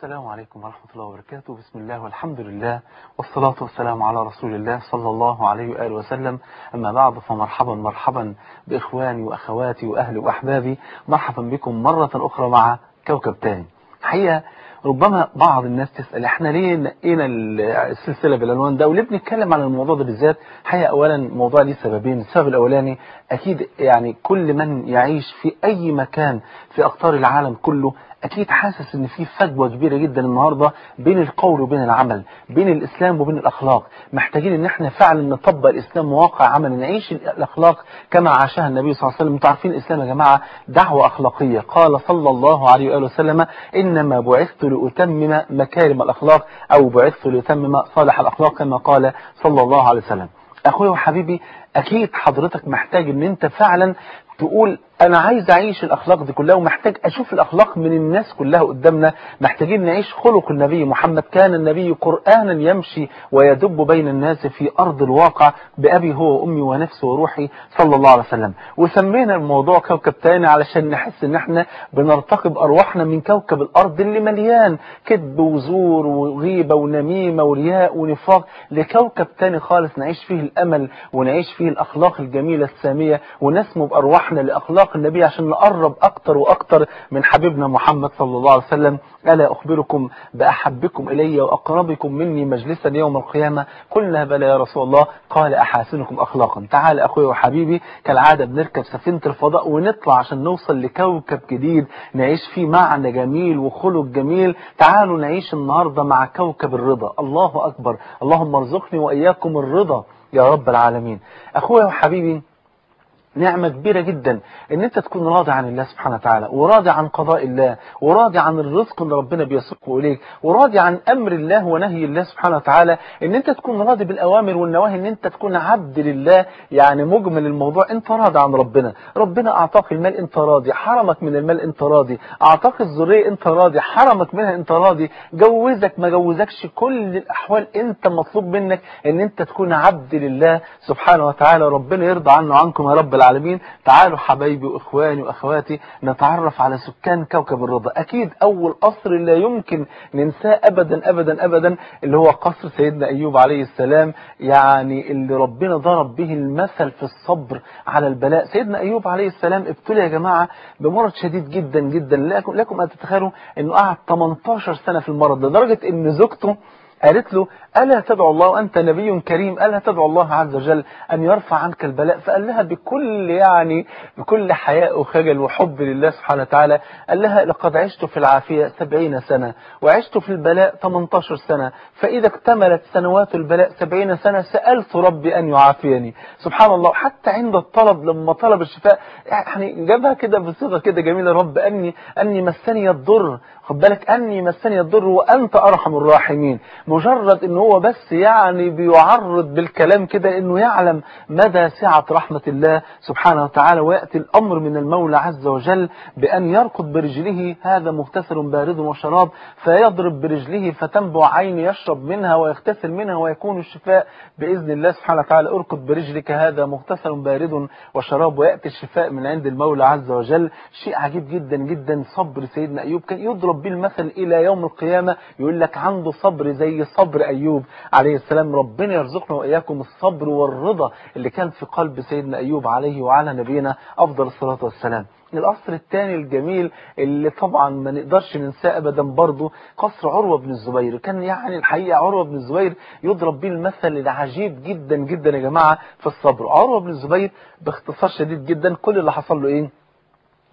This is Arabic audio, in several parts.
السلام عليكم ورحمة الله وبركاته. بسم الله والحمد لله والصلاة والسلام على رسول الله صلى الله عليه وآله وسلم. أما بعد فمرحبا مرحبا بإخواني وأخواتي وأهلي وأحبابي. مرحبا بكم مرة أخرى مع كوكب تاني. حقيقة ربما بعض الناس تسأل إحنا ليه نقينا السلسلة بالعنوان ده؟ وليه بنتكلم عن الموضوع ده بالذات؟ حقيقة اولا الموضوع ليه سببين. السبب الأولاني أكيد يعني كل من يعيش في أي مكان في أقطار العالم كله أكيد حاسس إن في فجوة كبيرة جدا النهارده بين القول وبين العمل بين الإسلام وبين الأخلاق. محتاجين إن إحنا فعلا نطبق الإسلام واقع عمل نعيش الأخلاق كما عاشها النبي صلى الله عليه وسلم. أنتوا عارفين الإسلام يا جماعة دعوة أخلاقية. قال صلى الله عليه وآله وسلم إنما بعثت لأتمم مكارم الأخلاق أو بعثت لأتمم صالح الأخلاق كما قال صلى الله عليه وسلم. أخويا وحبيبي أكيد حضرتك محتاج إن أنت فعلا تقول أنا عايز أعيش الأخلاق دي كلها ومحتاج أشوف الأخلاق من الناس كلها قدامنا. محتاجين نعيش خلق النبي محمد. كان النبي قرآنا يمشي ويدب بين الناس في أرض الواقع بأبي هو وأمي ونفسي وروحي صلى الله عليه وسلم. وسمينا الموضوع كوكب تاني علشان نحس إن إحنا بنرتقب أرواحنا من كوكب الأرض اللي مليان كذب وزور وغيبة ونميمة ورياء ونفاق لكوكب تاني خالص نعيش فيه الأمل ونعيش فيه الأخلاق الجميلة السامية ونسمو بأرواحنا لأخلاق النبي عشان نقرب أكتر وأكتر من حبيبنا محمد صلى الله عليه وسلم. ألا أخبركم بأحبكم إلي وأقربكم مني مجلسا يوم القيامة؟ قلنا بلى يا رسول الله. قال أحاسنكم أخلاقا. تعال أخوي وحبيبي كالعادة بنركب سفينة الفضاء ونطلع عشان نوصل لكوكب جديد. نعيش فيه معنى جميل وخلق جميل. تعالوا نعيش النهاردة مع كوكب الرضا. الله أكبر. اللهم ارزقني وإياكم الرضا يا رب العالمين. أخويا وحبيبي نعمة كبيرة جدا إن أنت تكون راضي عن الله سبحانه وتعالى وراضي عن قضاء الله وراضي عن الرزق اللي ربنا بيسوقه إليك وراضي عن أمر الله ونهي الله سبحانه وتعالى إن أنت تكون راضي بالأوامر والنواهي إن أنت تكون عبد لله يعني مجمل الموضوع أنت راضي عن ربنا. ربنا أعطاك المال أنت راضي. حرمك من المال أنت راضي. أعطاك الذرية أنت راضي. حرمك منها أنت راضي. جوزك ما جوزكش كل الأحوال أنت مطلوب منك إن أنت تكون عبد لله سبحانه وتعالى. ربنا يرضى عنه وعنكم يا رب العالمين. تعالوا حبايبي وإخواني وأخواتي نتعرف على سكان كوكب الرضا. أكيد أول قصر لا يمكن ننساه ابدا ابدا ابدا اللي هو قصر سيدنا أيوب عليه السلام. يعني اللي ربنا ضرب به المثل في الصبر على البلاء. سيدنا أيوب عليه السلام ابتلي يا جماعة بمرض شديد جدا جدا. لكم لكم أن تتخيلوا إنه قعد 18 سنة في المرض لدرجة إن زوجته قالت له ألا تدعو الله وأنت نبي كريم؟ ألا تدعو الله عز وجل أن يرفع عنك البلاء? فقال لها بكل يعني بكل حياء وخجل وحب لله سبحانه وتعالى قال لها لقد عشت في العافية سبعين سنة وعشت في البلاء 18 سنة فإذا اكتملت سنوات البلاء سبعين سنة سألت ربي أن يعافيني. سبحان الله حتى عند الطلب لما طلب الشفاء يعني جابها كده بصيغة كده جميلة رب أني أني مسني الضر خد بالك أني مسني الضر وأنت أرحم الراحمين. مجرد ان هو بس يعني بيعرض بالكلام كده إنه يعلم مدى سعة رحمة الله سبحانه وتعالى ويأتي الأمر من المولى عز وجل بأن يركض برجله. هذا مغتسل بارد وشراب فيضرب برجله فتنبع عين يشرب منها ويغتسل منها ويكون الشفاء بإذن الله سبحانه وتعالى. اركض برجلك هذا مغتسل بارد وشراب. ويأتي الشفاء من عند المولى عز وجل. شيء عجيب جدا جدا صبر سيدنا أيوب. كان يضرب به المثل إلى يوم القيامة يقول لك عنده صبر زي صبر أيوب عليه السلام. ربنا يرزقنا وإياكم الصبر والرضا اللي كان في قلب سيدنا أيوب عليه وعلى نبينا أفضل الصلاة والسلام. القصر الثاني الجميل اللي طبعا ما نقدرش ننساه ابدا برضه قصر عروة بن الزبير. كان يعني الحقيقة عروة بن الزبير يضرب به المثل العجيب جدا جدا يا جماعة في الصبر. عروة بن الزبير باختصار شديد جدا كل اللي حصل له إيه؟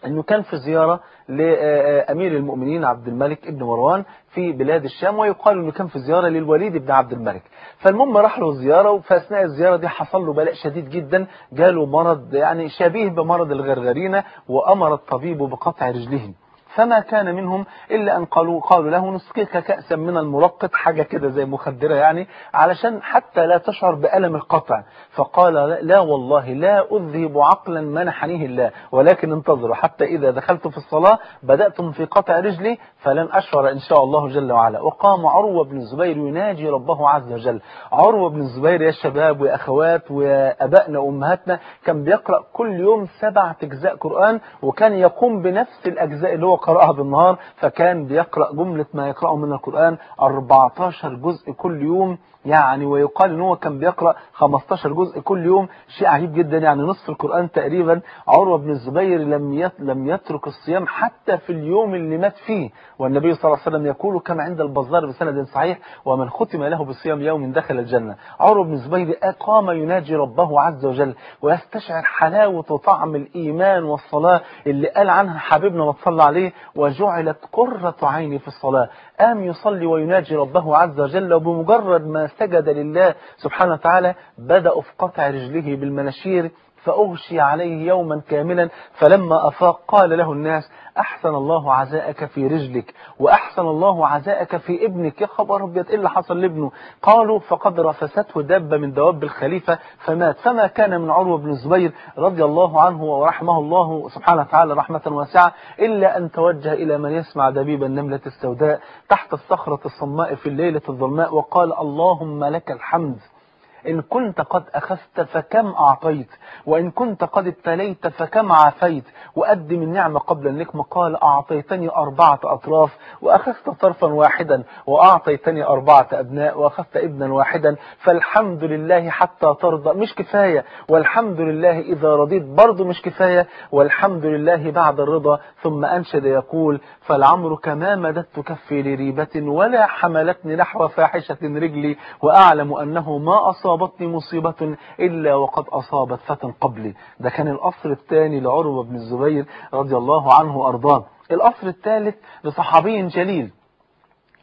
أنه كان في زيارة لأمير المؤمنين عبد الملك ابن مروان في بلاد الشام ويقال أنه كان في زيارة للوليد بن عبد الملك. فالمهم راح له زيارة وفي اثناء الزيارة دي حصل له بلاء شديد جدا جاله مرض يعني شبيه بمرض الغرغرينة وأمر الطبيب بقطع رجله فما كان منهم إلا أن قالوا, قالوا له نسقيك كأسا من المرقط حاجة كده زي مخدرة يعني علشان حتى لا تشعر بألم القطع. فقال لا والله لا أذهب عقلا منحنيه الله ولكن انتظروا حتى إذا دخلت في الصلاة بدأتم في قطع رجلي فلن أشعر إن شاء الله جل وعلا. وقام عروة بن الزبير يناجي ربه عز وجل. عروة بن الزبير يا شباب ويا أخوات ويا أبائنا وأمهاتنا كان بيقرأ كل يوم سبعة أجزاء قرآن وكان يقوم بنفس الأجزاء اللي هو قرأها بالنهار فكان بيقرأ جملة ما يقرأه من القرآن 14 جزء كل يوم يعني ويقال إن هو كان بيقرأ 15 جزء كل يوم شيء عجيب جدا يعني نصف القرآن تقريبا عروة بن الزبير لم لم يترك الصيام حتى في اليوم اللي مات فيه والنبي صلى الله عليه وسلم يقول كما عند البزار بسند صحيح ومن ختم له بصيام يوم دخل الجنة. عروة بن الزبير قام يناجي ربه عز وجل ويستشعر حلاوة وطعم الإيمان والصلاة اللي قال عنها حبيبنا وصلى عليه وجعلت قرة عيني في الصلاة. قام يصلي ويناجي ربه عز وجل وبمجرد ما سجد لله سبحانه وتعالى بدأ في قطع رجله بالمناشير فأغشي عليه يوما كاملا فلما أفاق قال له الناس أحسن الله عزاءك في رجلك وأحسن الله عزاءك في ابنك. يا خبر أبيض إيه اللي حصل لابنه؟ قالوا فقد رفسته دابة من دواب الخليفة فمات. فما كان من عروة بن الزبير رضي الله عنه ورحمه الله سبحانه وتعالى رحمة واسعة إلا أن توجه إلى من يسمع دبيب النملة السوداء تحت الصخرة الصماء في الليلة الظلماء وقال اللهم لك الحمد. إن كنت قد أخذت فكم أعطيت وإن كنت قد ابتليت فكم عافيت. وأدم النعمة قبل النكمة قال أعطيتني أربعة أطراف وأخذت طرفا واحدا وأعطيتني أربعة أبناء وأخذت ابنا واحدا. فالحمد لله حتى ترضى. مش كفاية. والحمد لله إذا رضيت برضه مش كفاية. والحمد لله بعد الرضا. ثم أنشد يقول فالعمرك ما مددت كفي لريبة ولا حملتني نحو فاحشة رجلي. وأعلم أنه ما أصابتني مصيبة إلا وقد أصابت فتى قبلي. ده كان الأصل الثاني لعروة بن الزبير رضي الله عنه وأرضاه. الأصل الثالث لصحابي جليل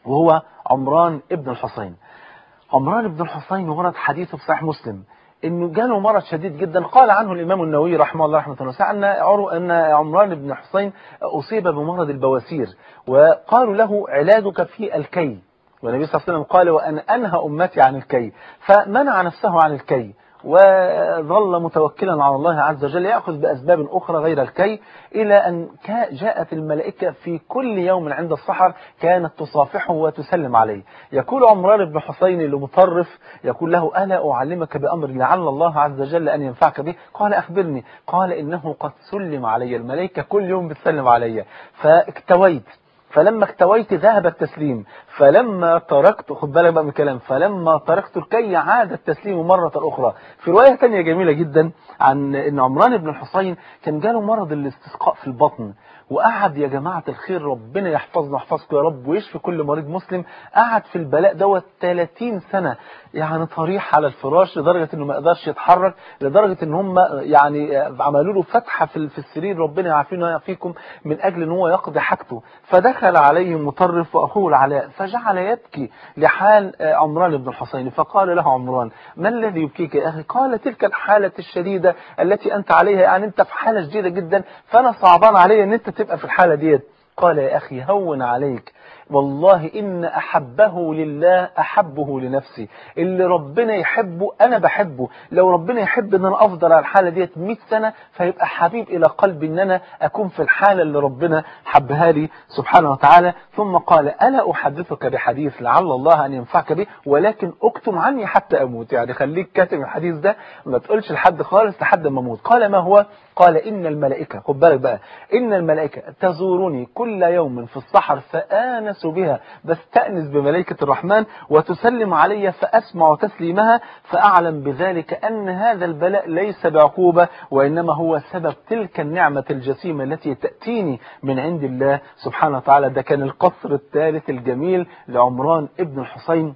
وهو عمران ابن الحسين عمران بن الحسين ورد حديثه في صحيح مسلم انه جاله مرض شديد جدا. قال عنه الإمام النووي رحمه الله رحمة الله. ان عرو أن عمران بن حسين أصيب بمرض البواسير وقالوا له علاجك في الكي. والنبي صلى الله عليه وسلم قال وأن أنهى أمتي عن الكي. فمنع نفسه عن الكي. وظل متوكلا على الله عز وجل يأخذ بأسباب أخرى غير الكي إلى أن جاءت الملائكة في كل يوم عند السحر كانت تصافحه وتسلم عليه. يقول عمران بن حسين لمطرف يقول له ألا أعلمك بأمر لعل الله عز وجل أن ينفعك به؟ قال أخبرني. قال إنه قد سلم علي. الملائكة كل يوم بتسلم علي. فاكتويت. فلما اكتويت ذهب التسليم. فلما تركت خد بالك بقى من الكلام فلما تركت الكي عاد التسليم مرة أخرى. في رواية ثانية جميلة جدا عن إن عمران بن الحصين كان جاله مرض الاستسقاء في البطن وقعد يا جماعة الخير ربنا يحفظنا ويحفظكم يا رب ويشفي كل مريض مسلم. قعد في البلاء دوت 30 سنة يعني طريح على الفراش لدرجة إنه ما يقدرش يتحرك لدرجة إن هم يعني عملوا له فتحة في في السرير ربنا يعافينا ويعافيكم من أجل إن هو يقضي حاجته. فدخل عليه مطرف وأخوه العلاء فجعل يبكي لحال عمران بن الحصين. فقال له عمران ما الذي يبكيك يا أخي؟ قال تلك الحالة الشديدة التي أنت عليها. يعني أنت في حالة شديدة جدا فأنا صعبان علي إن أنت تبقى في الحالة ديت. قال يا أخي هون عليك. والله إن أحبه لله أحبه لنفسي. اللي ربنا يحبه أنا بحبه. لو ربنا يحب أن أنا أفضل على الحالة ديت 100 سنة فيبقى حبيب إلى قلبي أن أنا أكون في الحالة اللي ربنا حبها لي سبحانه وتعالى. ثم قال ألا أحدثك بحديث لعل الله أن ينفعك به؟ ولكن أكتم عني حتى أموت. يعني خليك كاتب الحديث ده ما تقولش لحد خالص لحد ما أموت. قال ما هو؟ قال إن الملائكة خد بالك بقى إن الملائكة تزورني كل يوم في الصحر فآنس بها بستأنس بملائكة الرحمن وتسلم علي فأسمع تسليمها فأعلم بذلك أن هذا البلاء ليس بعقوبة وإنما هو سبب تلك النعمة الجسيمة التي تأتيني من عند الله سبحانه وتعالى. ده كان القصر الثالث الجميل لعمران ابن الحسين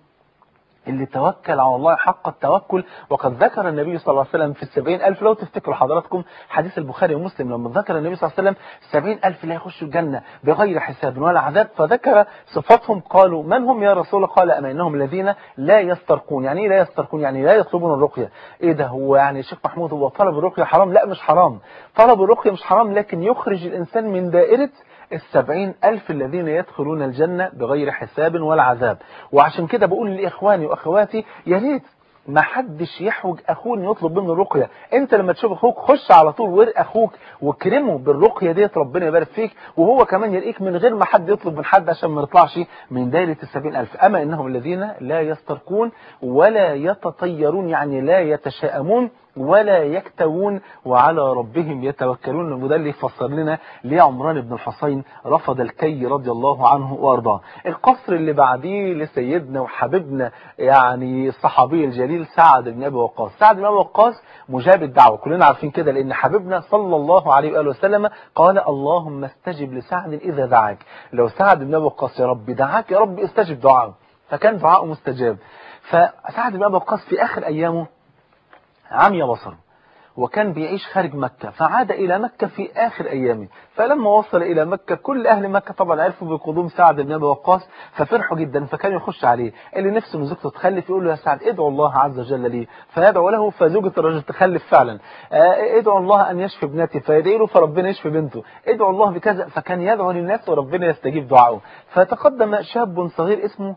اللي توكل على الله حق التوكل. وقد ذكر النبي صلى الله عليه وسلم في السبعين ألف لو تفتكروا حضراتكم حديث البخاري ومسلم لما ذكر النبي صلى الله عليه وسلم سبعين ألف لا يخشوا الجنة بغير حساب ولا عذاب فذكر صفاتهم قالوا من هم يا رسول قال أما إنهم الذين لا يسترقون. يعني إيه لا يسترقون؟ يعني لا يطلبون الرقية. إيه ده؟ هو يعني الشيخ محمود هو طلب الرقية حرام؟ لا مش حرام. طلب الرقية مش حرام لكن يخرج الإنسان من دائرة السبعين ألف الذين يدخلون الجنة بغير حساب ولا عذاب. وعشان كده بقول لإخواني وأخواتي يا ريت ما حدش يحوج أخوه إنه يطلب منه رقية. أنت لما تشوف أخوك خش على طول ورق أخوك واكرمه بالرقية ديت ربنا يبارك فيك. وهو كمان يرقيك من غير ما حد يطلب من حد عشان ما يطلعش من دايرة السبعين ألف. أما إنهم الذين لا يسترقون ولا يتطيرون يعني لا يتشائمون ولا يكتوون وعلى ربهم يتوكلون. وده اللي يفسر لنا ليه عمران بن الحصين رفض الكي رضي الله عنه وأرضاه. القصر اللي بعديه لسيدنا وحبيبنا يعني الصحابي الجليل سعد بن أبي وقاص. سعد بن أبي وقاص مجاب الدعوة. كلنا عارفين كده لأن حبيبنا صلى الله عليه وآله وسلم قال اللهم استجب لسعد إذا دعاك. لو سعد بن أبي وقاص يا رب دعاك يا رب استجب دعاءه. فكان دعاءه مستجاب. فسعد بن أبي وقاص في آخر أيامه عمي بصره وكان بيعيش خارج مكة فعاد إلى مكة في آخر أيامه. فلما وصل إلى مكة كل أهل مكة طبعا عرفوا بقدوم سعد بن أبي وقاص ففرحوا جدا فكان يخش عليه. اللي نفسه من زوجته تخلف يقول له يا سعد ادعو الله عز وجل لي. فيدعو له فزوجة الرجل تخلف فعلا. آه ادعو الله أن يشفي ابنتي. فيدعي له فربنا يشفي بنته. ادعو الله بكذا فكان يدعو للناس وربنا يستجيب دعائه. فتقدم شاب صغير اسمه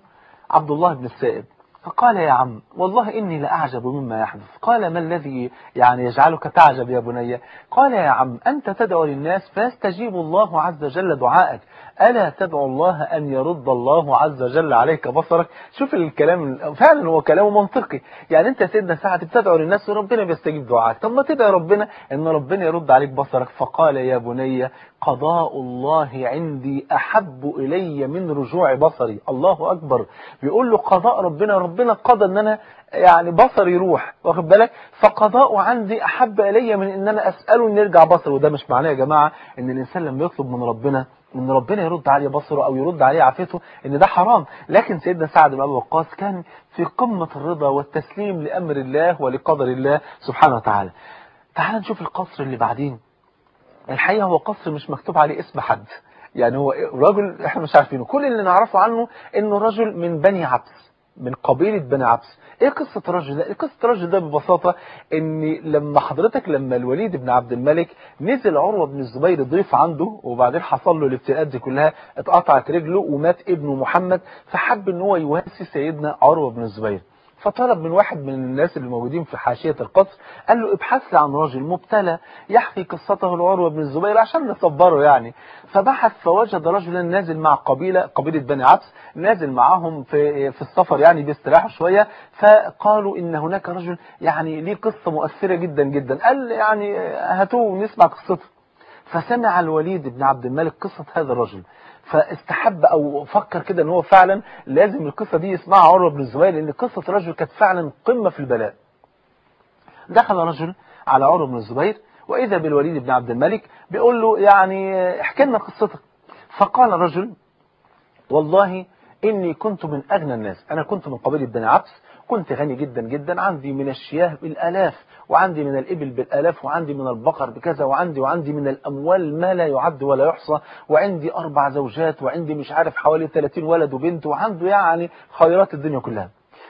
عبد الله بن السائب. فقال يا عم والله إني لأعجب مما يحدث. قال ما الذي يعني يجعلك تعجب يا بني؟ قال يا عم أنت تدعو للناس فيستجيب الله عز وجل دعائك. ألا تدعو الله أن يرد الله عز وجل عليك بصرك؟ شوف الكلام فعلا هو كلامه منطقي. يعني أنت سيدنا سعد بتدعو للناس وربنا بيستجيب دعائك. طب ما تدعي ربنا أن ربنا يرد عليك بصرك. فقال يا بني قضاء الله عندي أحب إلي من رجوع بصري. الله أكبر. بيقول له قضاء ربنا ربنا قضى أن أنا يعني بصري يروح واخد بالك؟ فقضاء عندي أحب إلي من أن أنا أسأله أن يرجع بصري. وده مش معناه يا جماعة أن الإنسان لما يطلب من ربنا إن ربنا يرد عليه بصره أو يرد عليه عافيته إن ده حرام. لكن سيدنا سعد بن أبي وقاص كان في قمة الرضا والتسليم لأمر الله ولقدر الله سبحانه وتعالى. تعال نشوف القصر اللي بعدين. الحقيقة هو قصر مش مكتوب عليه اسم حد. يعني هو رجل إحنا مش عارفينه. كل اللي نعرفه عنه انه رجل من بني عبس من قبيلة بني عبس. إيه قصة الرجل ده؟ قصة الرجل ده ببساطة ان لما حضرتك لما الوليد بن عبد الملك نزل عروة بن الزبير ضيف عنده وبعدين حصل له الابتلاءات دي كلها اتقطعت رجله ومات ابنه محمد فحب إن هو يواسي سيدنا عروة بن الزبير. فطلب من واحد من الناس اللي موجودين في حاشية القصر قال له ابحث لي عن رجل مبتلى يحكي قصته لعروة بن الزبير عشان نصبره يعني. فبحث فوجد رجلا نازل مع قبيلة قبيلة بني عبس نازل معاهم في في السفر يعني بيستراحوا شوية فقالوا إن هناك رجل يعني ليه قصة مؤثرة جدا جدا. قال يعني هاتوه ونسمع قصته. فسمع الوليد بن عبد الملك قصة هذا الرجل. فاستحب أو فكر كده إن هو فعلا لازم القصة دي يسمعها عروة بن الزبير لأن قصة الرجل كانت فعلا قمة في البلاء. دخل رجل على عروة بن الزبير وإذا بالوليد بن عبد الملك بيقول له يعني احكي لنا قصتك. فقال رجل والله إني كنت من أغنى الناس. أنا كنت من قبيلة بني عبس كنت غني جدا جدا عندي من الشياه بالآلاف وعندي من الإبل بالآلاف وعندي من البقر بكذا وعندي وعندي من الأموال ما لا يعد ولا يحصى وعندي أربع زوجات وعندي مش عارف حوالي 30 ولد وبنت وعنده يعني خيرات الدنيا كلها.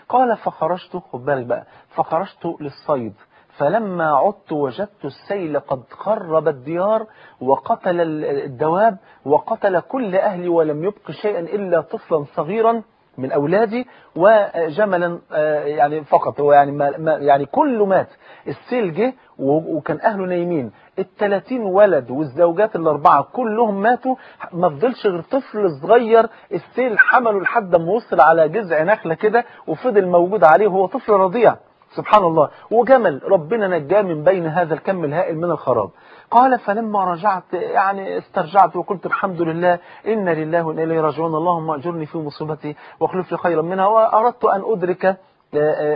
قال فخرجت خد بالك بقى فخرجت للصيد فلما عدت وجدت السيل قد خرب الديار وقتل الدواب وقتل كل أهلي ولم يبق شيئا إلا طفلا صغيرا من أولادي وجملا يعني فقط. هو يعني ما يعني كله مات. السيل جه وكان أهله نايمين. التلاتين ولد والزوجات الأربعة كلهم ماتوا. ما فضلش غير طفل صغير. السيل حمله لحد ما وصل على جذع نخلة كده وفضل موجود عليه. وهو طفل رضيع. سبحان الله. وجمل. ربنا نجاه من بين هذا الكم الهائل من الخراب. قال فلما رجعت يعني استرجعت وقلت الحمد لله إن لله وإن إليه راجعون. اللهم أجرني في مصيبتي واخلف لي خيرا منها. وأردت أن أدرك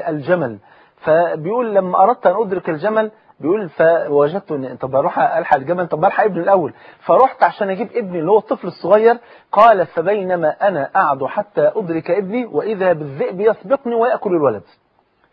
الجمل. فبيقول لما أردت أن أدرك الجمل بيقول فوجدت ان طب أروح ألحق الجمل؟ طب ألحق ابني الأول. فرحت عشان أجيب ابني اللي هو الطفل الصغير. قال فبينما أنا قاعد حتى أدرك ابني وإذا بالذئب يسبقني ويأكل الولد.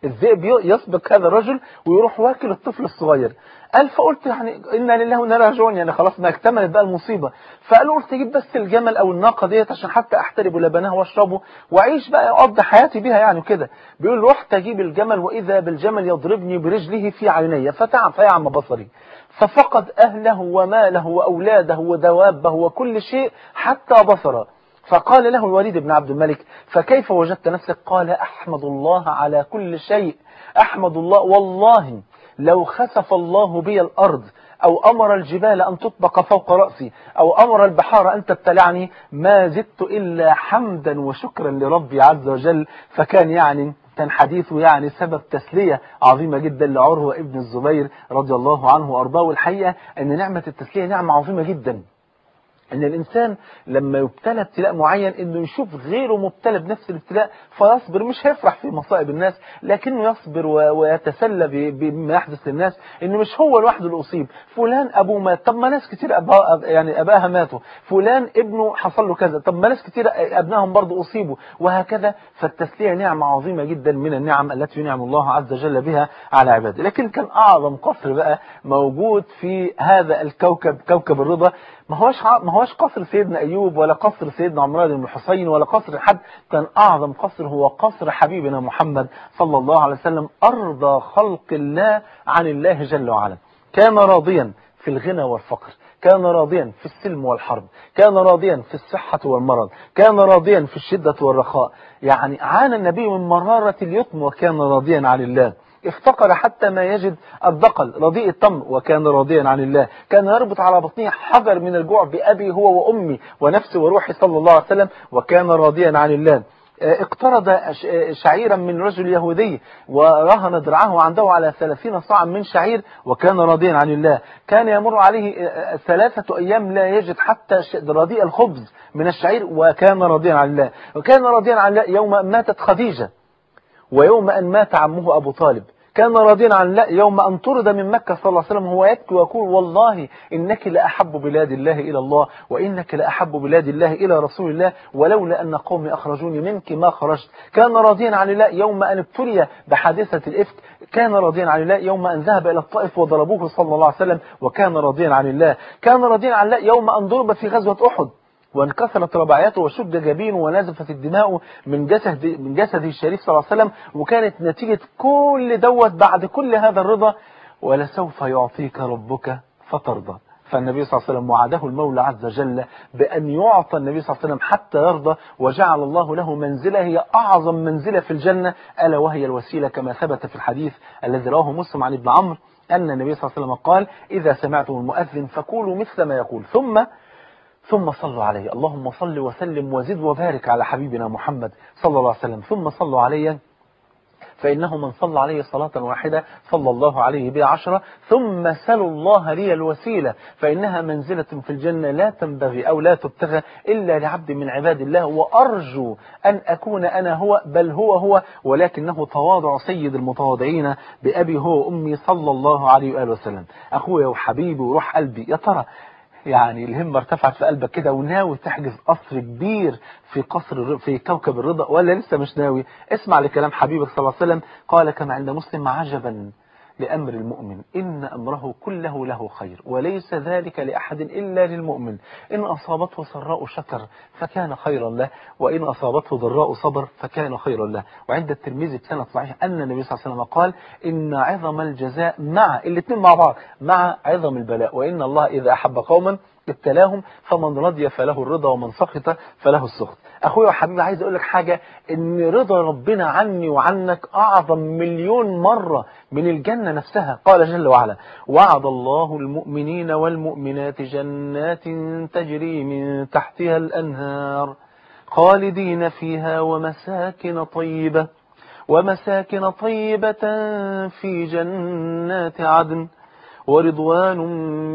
الذئب يسبق هذا الرجل ويروح واكل الطفل الصغير. قال فقلت يعني إنا لله وإنا راجعون يعني خلاص ما اكتملت بقى المصيبة. فقال قلت أجيب بس الجمل أو الناقة ديت عشان حتى أحترب لبنها وأشربه وأعيش بقى أقضي حياتي بيها يعني كده بيقول رحت أجيب الجمل وإذا بالجمل يضربني برجله في عيني. فتعب فيعم بصري. ففقد أهله وماله وأولاده ودوابه وكل شيء حتى بصره. فقال له الوليد بن عبد الملك فكيف وجدت نفسك؟ قال أحمد الله على كل شيء. أحمد الله والله لو خسف الله بي الأرض أو أمر الجبال أن تطبق فوق رأسي أو أمر البحار أن تبتلعني ما زدت إلا حمدا وشكرا لربي عز وجل. فكان يعني كان حديثه يعني سبب تسلية عظيمة جدا لعروة ابن الزبير رضي الله عنه وأرضاه. والحقيقة أن نعمة التسلية نعمة عظيمة جدا. أن الإنسان لما يبتلى ابتلاء معين إنه يشوف غيره مبتلى بنفس الابتلاء فيصبر مش هيفرح في مصائب الناس لكنه يصبر ويتسلى بما يحدث للناس إنه مش هو لوحده اللي أصيب. فلان أبوه مات. طب ما ناس كتير أبا يعني أباها ماتوا. فلان ابنه حصل له كذا. طب ما ناس كتير أبنائهم برضه أصيبوا. وهكذا. فالتسلية نعمة عظيمة جدا من النعم التي ينعم الله عز وجل بها على عباده. لكن كان أعظم قصر بقى موجود في هذا الكوكب كوكب الرضا. ما هوش ما هوش قصر سيدنا أيوب ولا قصر سيدنا عمران بن الحسين ولا قصر حد. كان أعظم قصر هو قصر حبيبنا محمد صلى الله عليه وسلم أرضى خلق الله عن الله جل وعلا. كان راضيا في الغنى والفقر كان راضيا في السلم والحرب كان راضيا في الصحة والمرض كان راضيا في الشدة والرخاء. يعني عانى النبي من مرارة اليتم وكان راضيا عن الله. افتقر حتى ما يجد الدقل رديء التمر وكان راضيا عن الله. كان يربط على بطنه حجر من الجوع بأبي هو وأمي ونفسي وروحي صلى الله عليه وسلم وكان راضيا عن الله. اقترض شعيرا من رجل يهودي ورهن درعه عنده على ثلاثين صاعا من شعير وكان راضيا عن الله. كان يمر عليه ثلاثة أيام لا يجد حتى رديء الخبز من الشعير وكان راضيا عن الله. وكان راضيا عن الله يوم ماتت خديجة ويوم أن مات عمه أبو طالب. كان راضيا عن لا يوم أن طرد من مكة صلى الله عليه وسلم هو يبكي ويقول والله إنك لأحب بلاد الله إلى الله وإنك لأحب بلاد الله إلى رسول الله ولولا أن قومي أخرجوني منك ما خرجت. كان راضيا عن الله يوم أن ابتلي بحادثة الإفك كان راضيا عن الله يوم أن ذهب إلى الطائف وضربوه صلى الله عليه وسلم وكان راضيا عن الله. كان راضيا عن الله يوم أن ضرب في غزوة أحد. وانكسرت رباعياته وشد جبينه ونزفت الدماء من جسد من جسده الشريف صلى الله عليه وسلم وكانت نتيجة كل دوت بعد كل هذا الرضا ولسوف يعطيك ربك فترضى. فالنبي صلى الله عليه وسلم وعده المولى عز وجل بأن يعطى النبي صلى الله عليه وسلم حتى يرضى وجعل الله له منزلة هي أعظم منزلة في الجنة ألا وهي الوسيلة كما ثبت في الحديث الذي رواه مسلم عن ابن عمرو أن النبي صلى الله عليه وسلم قال إذا سمعتم المؤذن فقولوا مثل ما يقول ثم ثم صلوا عليه. اللهم صل وسلم وزد وبارك على حبيبنا محمد صلى الله عليه وسلم. ثم صلوا عليه فإنه من صلى عليه صلاة واحدة صلى الله عليه بها عشرة ثم سلوا الله لي الوسيلة. فإنها منزلة في الجنة لا تنبغي أو لا تبتغى إلا لعبد من عباد الله. وأرجو أن أكون أنا هو بل هو هو ولكنه تواضع سيد المتواضعين بأبي هو أمي صلى الله عليه وآله وسلم. أخويا وحبيبي وروح قلبي. يا ترى يعني الهمة ارتفعت في قلبك كده وناوي تحجز قصر كبير في قصر في كوكب الرضا ولا لسه مش ناوي؟ اسمع لكلام حبيبك صلى الله عليه وسلم. قال كما عند مسلم عجبا. لأمر المؤمن. إن أمره كله له خير وليس ذلك لأحد إلا للمؤمن. إن أصابته سراء شكر فكان خيرا له وإن أصابته ضراء صبر فكان خيرا له. وعند الترمذي بسنة صحيح أن النبي صلى الله عليه وسلم قال إن عظم الجزاء مع الاثنين مع بعض مع عظم البلاء. وإن الله إذا أحب قوما ابتلاهم فمن رضي فله الرضا ومن سخط فله السخط. أخويا وحبيبي عايز أقول لك حاجة إن رضا ربنا عني وعنك أعظم مليون مرة من الجنة نفسها. قال جل وعلا وعد الله المؤمنين والمؤمنات جنات تجري من تحتها الأنهار خالدين فيها ومساكن طيبة ومساكن طيبة في جنات عدن ورضوان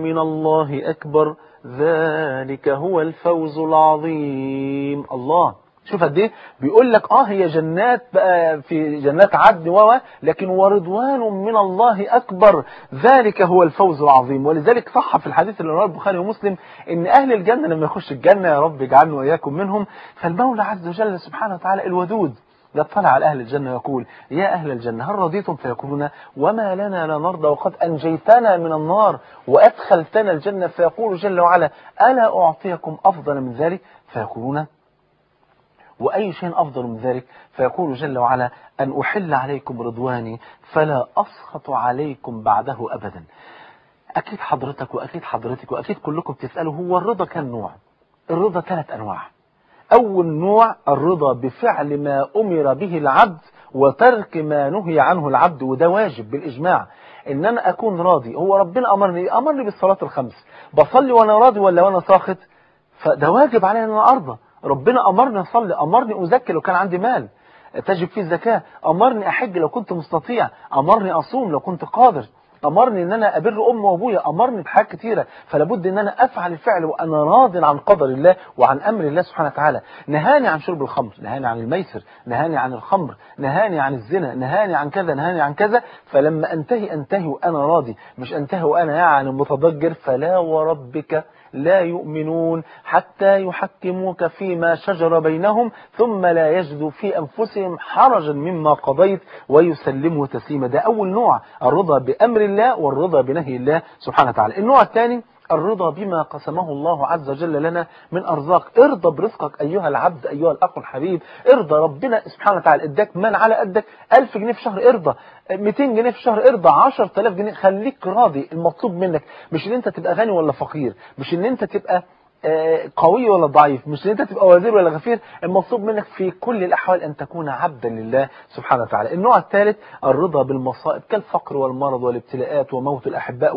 من الله أكبر. ذلك هو الفوز العظيم. الله. شوف قد إيه؟ بيقول لك آه هي جنات بقى في جنات عدن و لكن ورضوان من الله أكبر. ذلك هو الفوز العظيم. ولذلك صح في الحديث اللي رواه البخاري ومسلم إن أهل الجنة لما يخش الجنة يا رب اجعلنا وإياكم منهم. فالمولى عز وجل سبحانه وتعالى الودود. يطلع على أهل الجنة ويقول يا أهل الجنة هل رضيتم فيقولون وما لنا لا نرضى وقد أنجيتنا من النار وأدخلتنا الجنة فيقول جل وعلا ألا أعطيكم أفضل من ذلك؟ فيقولون وأي شيء أفضل من ذلك؟ فيقول جل وعلا أن أحل عليكم رضواني فلا أسخط عليكم بعده أبدا. أكيد حضرتك وأكيد حضرتك وأكيد كلكم تسألوا هو الرضا كم نوع؟ الرضا ثلاث أنواع. أول نوع الرضا بفعل ما أمر به العبد وترك ما نهي عنه العبد وده واجب بالإجماع. إن أنا أكون راضي هو ربنا أمرني أمرني بالصلاة الخمس. بصلي وأنا راضي ولا وأنا ساخط؟ فده واجب علي أن أنا أرضى. ربنا أمرني أصلي أمرني أزكي لو كان عندي مال. تجب فيه الزكاة. أمرني أحج لو كنت مستطيع. أمرني أصوم لو كنت قادر. أمرني أن أنا أبر أمي وأبويا أمرني بحاجات كتيرة. فلابد أن أنا أفعل الفعل وأنا راض عن قدر الله وعن أمر الله سبحانه وتعالى. نهاني عن شرب الخمر نهاني عن الميسر نهاني عن الخمر نهاني عن الزنا نهاني عن كذا نهاني عن كذا. فلما أنتهي أنتهي وأنا راضي. مش أنتهي وأنا يعني متضجر. فلا وربك لا يؤمنون حتى يحكموك فيما شجر بينهم ثم لا يجدوا في أنفسهم حرجا مما قضيت ويسلموا تسليما. ده أول نوع الرضا بأمر الله والرضا بنهي الله سبحانه وتعالى. النوع الثاني الرضا بما قسمه الله عز وجل لنا من أرزاق. ارضى برزقك أيها العبد أيها الأخ الحبيب. ارضى ربنا سبحانه وتعالى. اداك من على قدك 1000 جنيه في شهر. ارضى. 200 جنيه في شهر. ارضى. 10000 جنيه. خليك راضي. المطلوب منك مش إن أنت تبقى غني ولا فقير مش إن أنت تبقى قوي ولا ضعيف مش إن أنت تبقى وزير ولا غفير. المطلوب منك في كل الأحوال أن تكون عبدا لله سبحانه وتعالى. النوع الثالث الرضا بالمصائب كالفقر والمرض والابتلاءات وموت الأحباء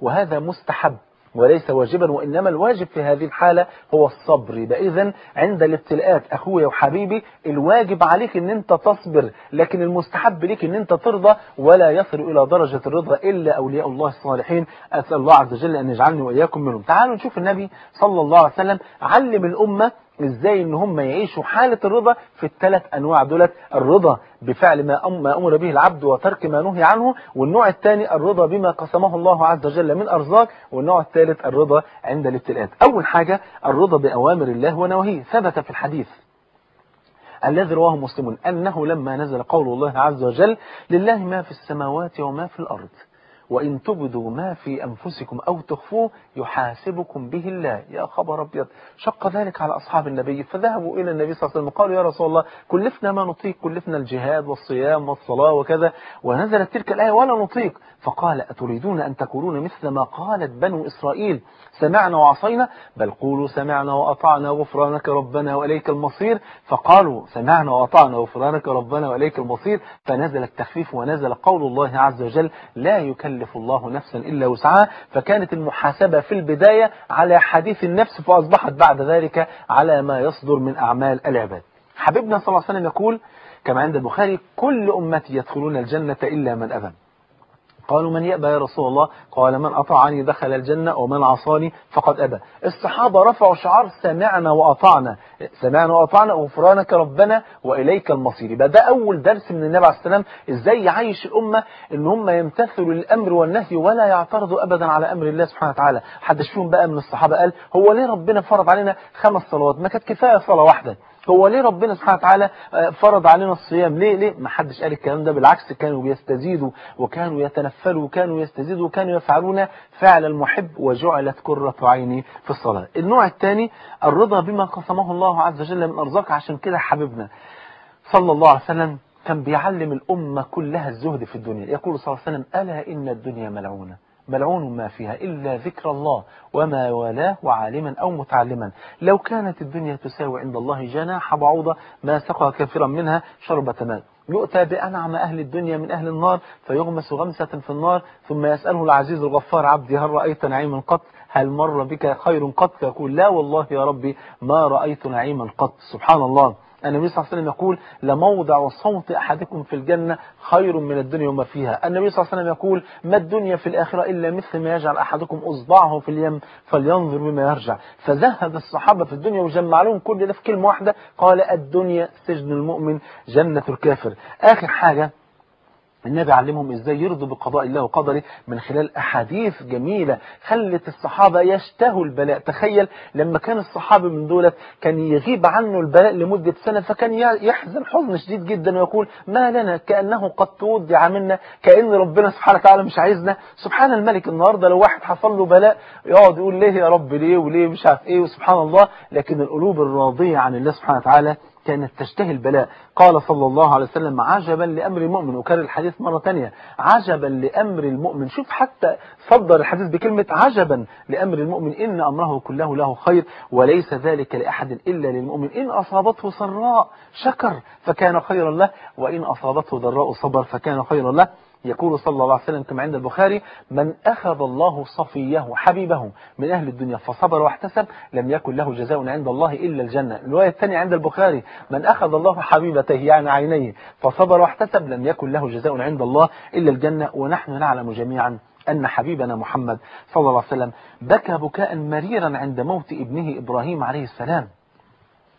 وهذا مستحب. وليس واجبا وإنما الواجب في هذه الحالة هو الصبر. يبقى إذا عند الابتلاءات أخويا وحبيبي الواجب عليك أن أنت تصبر لكن المستحب لك أن أنت ترضى ولا يصل إلى درجة الرضا إلا أولياء الله الصالحين. أسأل الله عز وجل أن يجعلني وإياكم منهم. تعالوا نشوف النبي صلى الله عليه وسلم علم الأمة إزاي إن هم يعيشوا حالة الرضا في الثلاث أنواع دولت؟ الرضا بفعل ما أمر به العبد وترك ما نهي عنه والنوع الثاني الرضا بما قسمه الله عز وجل من أرزاق والنوع الثالث الرضا عند الابتلاءات. أول حاجة الرضا بأوامر الله ونواهيه. ثبت في الحديث الذي رواه مسلم أنه لما نزل قول الله عز وجل لله ما في السماوات وما في الأرض. وإن تبدوا ما في أنفسكم أو تخفوه يحاسبكم به الله. يا خبر أبيض. شق ذلك على أصحاب النبي فذهبوا إلى النبي صلى الله عليه وسلم وقالوا يا رسول الله كلفنا ما نطيق كلفنا الجهاد والصيام والصلاة وكذا ونزلت تلك الآية ولا نطيق. فقال أتريدون أن تكونون مثل ما قالت بنو إسرائيل؟ سمعنا وعصينا؟ بل قولوا سمعنا وأطعنا غفرانك ربنا وإليك المصير. فقالوا سمعنا وأطعنا غفرانك ربنا وإليك المصير. فنزل التخفيف ونزل قول الله عز وجل لا يكلف الله نفسا إلا وسعها. فكانت المحاسبة في البداية على حديث النفس فأصبحت بعد ذلك على ما يصدر من أعمال العباد. حبيبنا صلى الله عليه وسلم يقول كما عند البخاري كل أمتي يدخلون الجنة إلا من أذن. قالوا من يأبى يا رسول الله؟ قال من أطاعني دخل الجنة ومن عصاني فقد أبى. الصحابة رفعوا شعار سمعنا وأطعنا. سمعنا وأطعنا غفرانك ربنا وإليك المصير. يبقى ده أول درس من النبي عليه السلام إزاي يعيش الأمة إن هم يمتثلوا الأمر والنهي ولا يعترضوا أبدا على أمر الله سبحانه وتعالى. حدش فيهم بقى من الصحابة قال هو ليه ربنا فرض علينا خمس صلوات؟ ما كانت كفاية صلاة واحدة. هو ليه ربنا سبحانه وتعالى فرض علينا الصيام؟ ليه ليه؟ ما حدش قال الكلام ده بالعكس كانوا بيستزيدوا وكانوا يتنفلوا وكانوا يستزيدوا وكانوا يفعلون فعل المحب وجعلت كرة عيني في الصلاة. النوع الثاني الرضا بما قسمه الله عز وجل من أرزاق عشان كده حبيبنا صلى الله عليه وسلم كان بيعلم الأمة كلها الزهد في الدنيا. يقول صلى الله عليه وسلم ألا إن الدنيا ملعونة؟ ملعون ما فيها إلا ذكر الله وما والاه وعالما أو متعلما. لو كانت الدنيا تساوي عند الله جناح بعوضة ما سقى كثيرا منها شربة ماء. يؤتى بأنعم أهل الدنيا من أهل النار فيغمس غمسة في النار ثم يسأله العزيز الغفار عبدي هل رأيت نعيما قط؟ هل مر بك خير قط؟ فيقول لا والله يا ربي ما رأيت نعيما قط. سبحان الله. النبي صلى الله عليه وسلم يقول لموضع صوت أحدكم في الجنة خير من الدنيا وما فيها. النبي صلى الله عليه وسلم يقول ما الدنيا في الآخرة إلا مثل ما يجعل أحدكم أصبعه في اليم فلينظر بما يرجع. فذهب الصحابة في الدنيا وجمع لهم كل ده في كلمة واحدة قال الدنيا سجن المؤمن جنة الكافر. آخر حاجة النبي علمهم إزاي يرضوا بقضاء الله وقدره من خلال أحاديث جميلة خلت الصحابة يشتهوا البلاء. تخيل لما كان الصحابي من دولت كان يغيب عنه البلاء لمدة سنة فكان يحزن حزن شديد جدا ويقول ما لنا كأنه قد تودع منا كأن ربنا سبحانه وتعالى مش عايزنا سبحان الملك النهاردة لو واحد حصل له بلاء يقعد يقول ليه يا رب؟ ليه وليه مش عارف إيه؟ وسبحان الله. لكن القلوب الراضية عن الله سبحانه وتعالى كانت تشتهي البلاء. قال صلى الله عليه وسلم عجبا لأمر المؤمن. وكرر الحديث مرة تانية. عجبا لأمر المؤمن. شوف حتى صدر الحديث بكلمة عجبا لأمر المؤمن. إن أمره كله له خير وليس ذلك لأحد إلا للمؤمن. إن أصابته سراء شكر فكان خيرا له وإن أصابته ضراء صبر فكان خيرا له. يقول صلى الله عليه وسلم كما عند البخاري من أخذ الله صفيه حبيبه من أهل الدنيا فصبر واحتسب لم يكن له جزاء عند الله إلا الجنة. الرواية الثانية عند البخاري من أخذ الله حبيبته يعني عينيه فصبر واحتسب لم يكن له جزاء عند الله إلا الجنة. ونحن نعلم جميعا أن حبيبنا محمد صلى الله عليه وسلم بكى بكاء مريرا عند موت ابنه إبراهيم عليه السلام.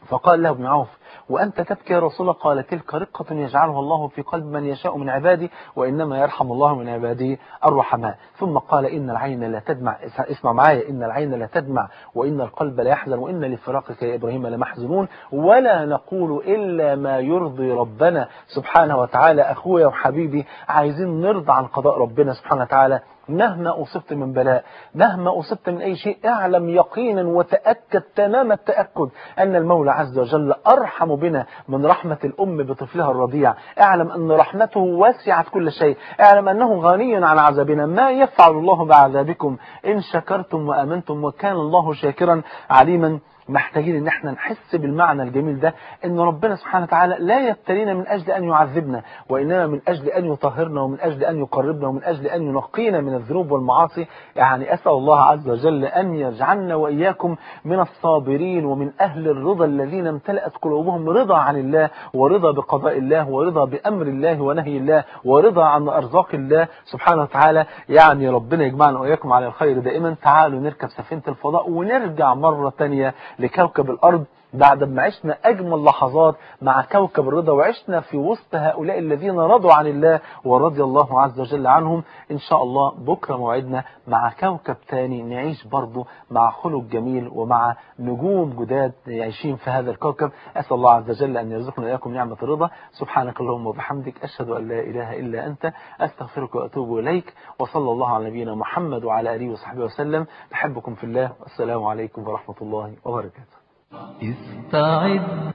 فقال له ابن عوف وأنت تبكي يا رسول الله؟ قال تلك رقة يجعلها الله في قلب من يشاء من عباده وإنما يرحم الله من عباده الرحماء. ثم قال إن العين لا تدمع. اسمع معايا. إن العين لا تدمع وإن القلب لا يحزن وإن لفراقك يا إبراهيم لمحزنون ولا نقول إلا ما يرضي ربنا سبحانه وتعالى. أخويا وحبيبي عايزين نرضى عن قضاء ربنا سبحانه وتعالى. مهما أصبت من بلاء مهما أصبت من أي شيء اعلم يقينا وتأكد تمام التأكد أن المولى عز وجل أرحم بنا من رحمة الأم بطفلها الرضيع. اعلم أن رحمته وسعت كل شيء. اعلم أنه غني عن عذابنا. ما يفعل الله بعذابكم إن شكرتم وأمنتم وكان الله شاكرا عليما. محتاجين إن إحنا نحس بالمعنى الجميل ده إن ربنا سبحانه وتعالى لا يبتلينا من أجل أن يعذبنا وإنما من أجل أن يطهرنا ومن أجل أن يقربنا ومن أجل أن ينقينا من الذنوب والمعاصي. يعني أسأل الله عز وجل أن يجعلنا وإياكم من الصابرين ومن أهل الرضا الذين امتلأت قلوبهم رضا عن الله ورضا بقضاء الله ورضا بأمر الله ونهي الله ورضا عن أرزاق الله سبحانه وتعالى. يعني ربنا يجمعنا وإياكم على الخير دائما. تعالوا نركب سفينة الفضاء ونرجع مرة ثانية لكوكب الأرض بعد ما عشنا أجمل لحظات مع كوكب الرضا وعشنا في وسط هؤلاء الذين رضوا عن الله ورضي الله عز وجل عنهم إن شاء الله بكرة موعدنا مع كوكب تاني نعيش برضه مع خلق جميل ومع نجوم جداد عايشين في هذا الكوكب. أسأل الله عز وجل أن يرزقنا إياكم نعمة الرضا. سبحانك اللهم وبحمدك أشهد أن لا إله إلا أنت أستغفرك وأتوب إليك وصلى الله على نبينا محمد وعلى آله وصحبه وسلم. بحبكم في الله والسلام عليكم ورحمة الله وبركاته. استعد